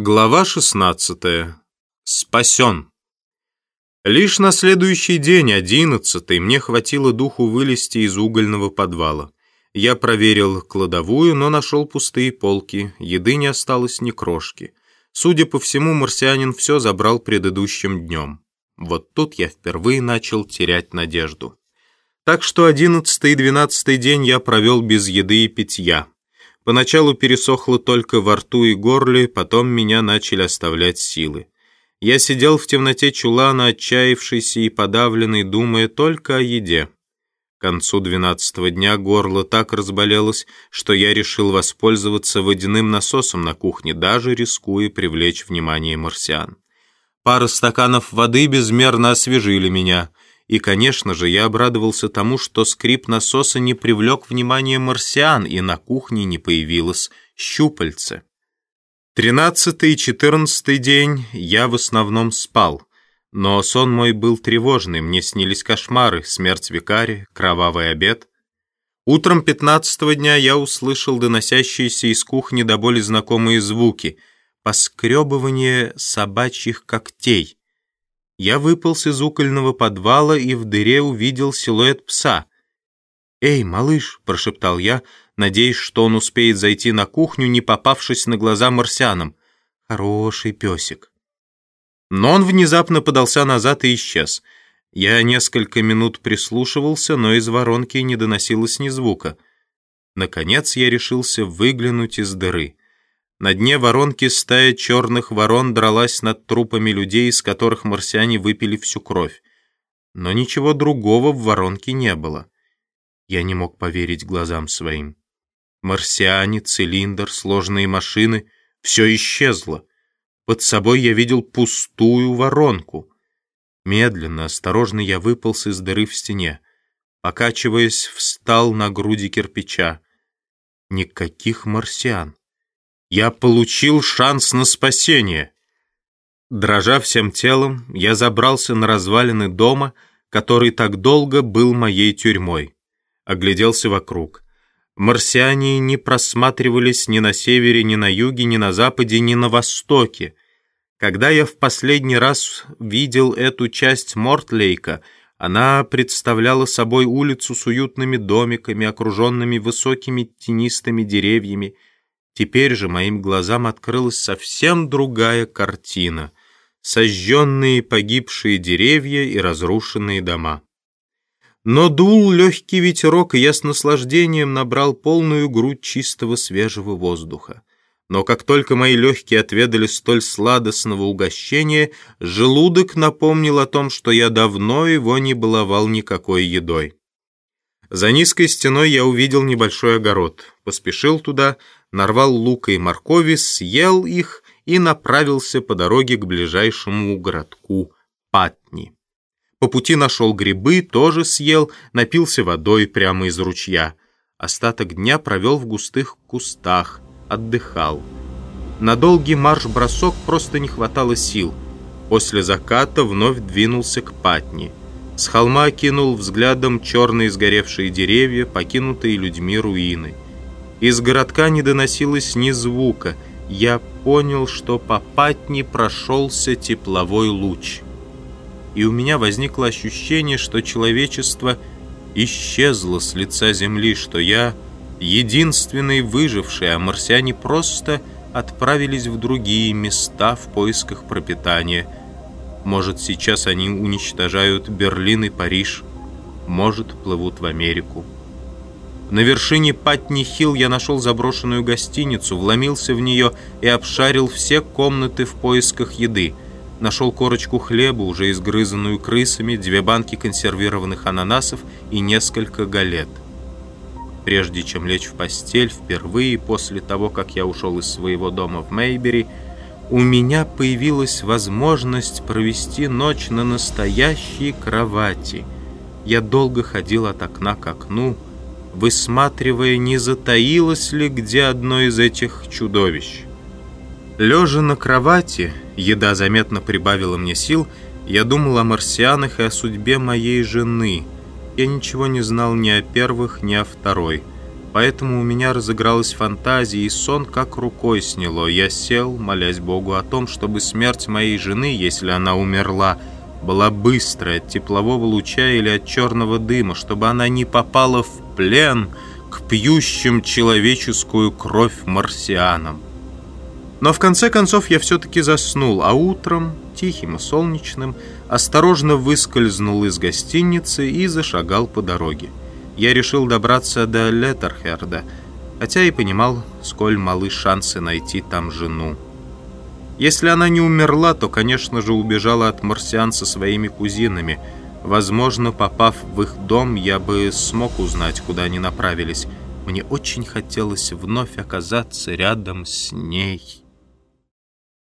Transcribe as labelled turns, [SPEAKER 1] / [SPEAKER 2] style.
[SPEAKER 1] Глава 16. Спасен. Лишь на следующий день, одиннадцатый, мне хватило духу вылезти из угольного подвала. Я проверил кладовую, но нашел пустые полки, еды не осталось ни крошки. Судя по всему, марсианин все забрал предыдущим днем. Вот тут я впервые начал терять надежду. Так что одиннадцатый и двенадцатый день я провел без еды и питья. Поначалу пересохло только во рту и горле, потом меня начали оставлять силы. Я сидел в темноте чулана, отчаявшийся и подавленный, думая только о еде. К концу двенадцатого дня горло так разболелось, что я решил воспользоваться водяным насосом на кухне, даже рискуя привлечь внимание марсиан. Пара стаканов воды безмерно освежили меня — и, конечно же, я обрадовался тому, что скрип насоса не привлек внимание марсиан, и на кухне не появилось щупальце. Тринадцатый и четырнадцатый день я в основном спал, но сон мой был тревожный, мне снились кошмары, смерть викария, кровавый обед. Утром пятнадцатого дня я услышал доносящиеся из кухни до боли знакомые звуки — поскребывание собачьих когтей — я выполз из укольного подвала и в дыре увидел силуэт пса. «Эй, малыш!» — прошептал я, надеясь, что он успеет зайти на кухню, не попавшись на глаза марсианам. «Хороший песик». Но он внезапно подался назад и исчез. Я несколько минут прислушивался, но из воронки не доносилось ни звука. Наконец я решился выглянуть из дыры. На дне воронки стая черных ворон дралась над трупами людей, из которых марсиане выпили всю кровь. Но ничего другого в воронке не было. Я не мог поверить глазам своим. Марсиане, цилиндр, сложные машины — все исчезло. Под собой я видел пустую воронку. Медленно, осторожно я выполз из дыры в стене. Покачиваясь, встал на груди кирпича. Никаких марсиан. Я получил шанс на спасение. Дрожа всем телом, я забрался на развалины дома, который так долго был моей тюрьмой. Огляделся вокруг. Марсиане не просматривались ни на севере, ни на юге, ни на западе, ни на востоке. Когда я в последний раз видел эту часть Мортлейка, она представляла собой улицу с уютными домиками, окруженными высокими тенистыми деревьями, Теперь же моим глазам открылась совсем другая картина. Сожженные погибшие деревья и разрушенные дома. Но дул легкий ветерок, и я с наслаждением набрал полную грудь чистого свежего воздуха. Но как только мои легкие отведали столь сладостного угощения, желудок напомнил о том, что я давно его не баловал никакой едой. За низкой стеной я увидел небольшой огород, поспешил туда, нарвал лука и моркови, съел их и направился по дороге к ближайшему городку Патни. По пути нашел грибы, тоже съел, напился водой прямо из ручья. Остаток дня провел в густых кустах, отдыхал. На долгий марш-бросок просто не хватало сил. После заката вновь двинулся к Патни. С холма кинул взглядом черные сгоревшие деревья, покинутые людьми руины. Из городка не доносилось ни звука. Я понял, что по патне прошелся тепловой луч. И у меня возникло ощущение, что человечество исчезло с лица земли, что я единственный выживший, а марсиане просто отправились в другие места в поисках пропитания. Может, сейчас они уничтожают Берлин и Париж, может, плывут в Америку. На вершине Патни-Хилл я нашел заброшенную гостиницу, вломился в нее и обшарил все комнаты в поисках еды. Нашел корочку хлеба, уже изгрызанную крысами, две банки консервированных ананасов и несколько галет. Прежде чем лечь в постель, впервые после того, как я ушел из своего дома в Мейбери, у меня появилась возможность провести ночь на настоящей кровати. Я долго ходил от окна к окну, высматривая, не затаилось ли где одно из этих чудовищ. Лежа на кровати, еда заметно прибавила мне сил, я думал о марсианах и о судьбе моей жены. Я ничего не знал ни о первых, ни о второй. Поэтому у меня разыгралась фантазия, и сон как рукой сняло. Я сел, молясь Богу о том, чтобы смерть моей жены, если она умерла, была быстрая, от теплового луча или от черного дыма, чтобы она не попала в плен к пьющим человеческую кровь марсианам. Но в конце концов я все-таки заснул, а утром, тихим и солнечным, осторожно выскользнул из гостиницы и зашагал по дороге. Я решил добраться до Леттерхерда, хотя и понимал, сколь малы шансы найти там жену. Если она не умерла, то, конечно же, убежала от марсиан со своими кузинами. Возможно, попав в их дом, я бы смог узнать, куда они направились. Мне очень хотелось вновь оказаться рядом с ней».